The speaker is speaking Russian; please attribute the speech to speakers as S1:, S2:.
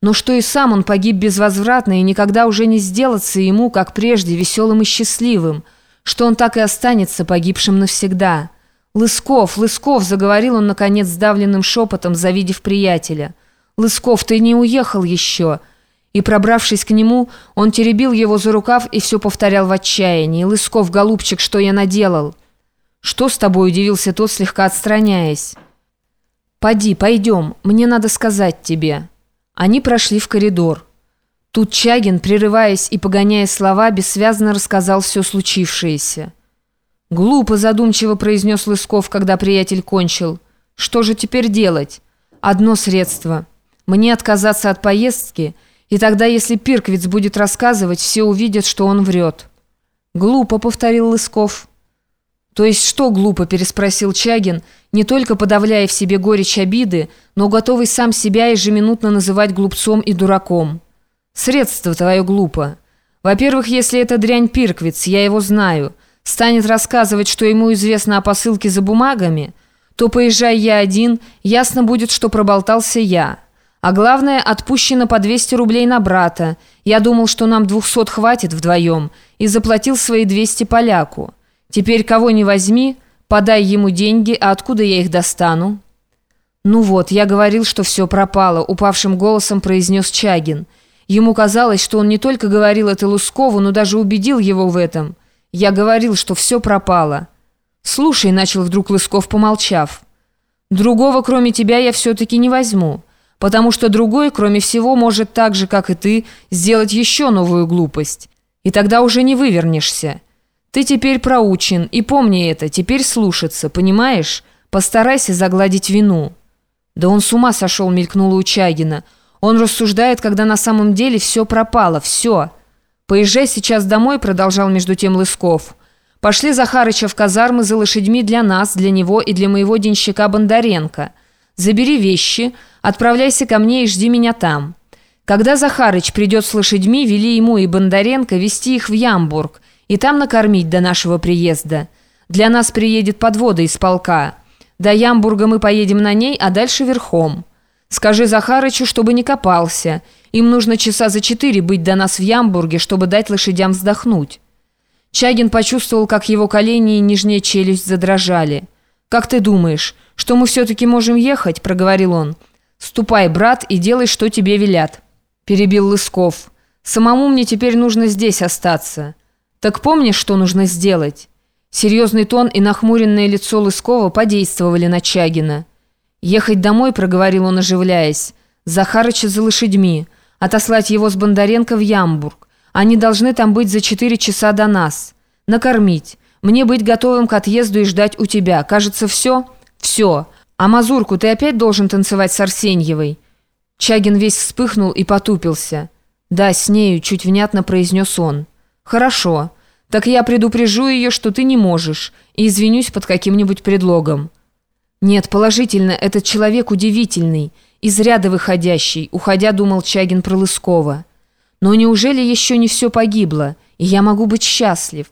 S1: но что и сам он погиб безвозвратно и никогда уже не сделаться ему, как прежде, веселым и счастливым, что он так и останется погибшим навсегда. «Лысков, Лысков!» — заговорил он, наконец, сдавленным шепотом, завидев приятеля. «Лысков, ты не уехал еще!» И, пробравшись к нему, он теребил его за рукав и все повторял в отчаянии. «Лысков, голубчик, что я наделал?» «Что с тобой?» — удивился тот, слегка отстраняясь. «Поди, пойдем, мне надо сказать тебе». Они прошли в коридор. Тут Чагин, прерываясь и погоняя слова, бессвязно рассказал все случившееся. «Глупо», — задумчиво произнес Лысков, когда приятель кончил. «Что же теперь делать? Одно средство. Мне отказаться от поездки, и тогда, если Пирквиц будет рассказывать, все увидят, что он врет». «Глупо», — повторил Лысков. «То есть что глупо?» – переспросил Чагин, не только подавляя в себе горечь обиды, но готовый сам себя ежеминутно называть глупцом и дураком. «Средство твое глупо. Во-первых, если это дрянь Пирквиц, я его знаю, станет рассказывать, что ему известно о посылке за бумагами, то, поезжай я один, ясно будет, что проболтался я. А главное, отпущено по 200 рублей на брата. Я думал, что нам 200 хватит вдвоем, и заплатил свои 200 поляку». Теперь кого не возьми, подай ему деньги, а откуда я их достану?» «Ну вот, я говорил, что все пропало», — упавшим голосом произнес Чагин. Ему казалось, что он не только говорил это Лускову, но даже убедил его в этом. «Я говорил, что все пропало». «Слушай», — начал вдруг Лысков, помолчав. «Другого, кроме тебя, я все-таки не возьму, потому что другой, кроме всего, может так же, как и ты, сделать еще новую глупость. И тогда уже не вывернешься». Ты теперь проучен, и помни это, теперь слушаться, понимаешь? Постарайся загладить вину». «Да он с ума сошел», — мелькнула у Чагина. «Он рассуждает, когда на самом деле все пропало, все». «Поезжай сейчас домой», — продолжал между тем Лысков. «Пошли Захарыча в казармы за лошадьми для нас, для него и для моего денщика Бондаренко. Забери вещи, отправляйся ко мне и жди меня там. Когда Захарыч придет с лошадьми, вели ему и Бондаренко вести их в Ямбург» и там накормить до нашего приезда. Для нас приедет подвода из полка. До Ямбурга мы поедем на ней, а дальше верхом. Скажи Захарычу, чтобы не копался. Им нужно часа за четыре быть до нас в Ямбурге, чтобы дать лошадям вздохнуть». Чагин почувствовал, как его колени и нижняя челюсть задрожали. «Как ты думаешь, что мы все-таки можем ехать?» – проговорил он. «Ступай, брат, и делай, что тебе велят», – перебил Лысков. «Самому мне теперь нужно здесь остаться». «Так помнишь, что нужно сделать?» Серьезный тон и нахмуренное лицо Лыскова подействовали на Чагина. «Ехать домой», — проговорил он, оживляясь, — «Захарыча за лошадьми, отослать его с Бондаренко в Ямбург. Они должны там быть за четыре часа до нас. Накормить. Мне быть готовым к отъезду и ждать у тебя. Кажется, все?» «Все. А мазурку ты опять должен танцевать с Арсеньевой?» Чагин весь вспыхнул и потупился. «Да, с нею», — чуть внятно произнес он. «Хорошо. Так я предупрежу ее, что ты не можешь, и извинюсь под каким-нибудь предлогом». «Нет, положительно, этот человек удивительный, из ряда выходящий», уходя думал Чагин про Лыскова. «Но неужели еще не все погибло, и я могу быть счастлив?»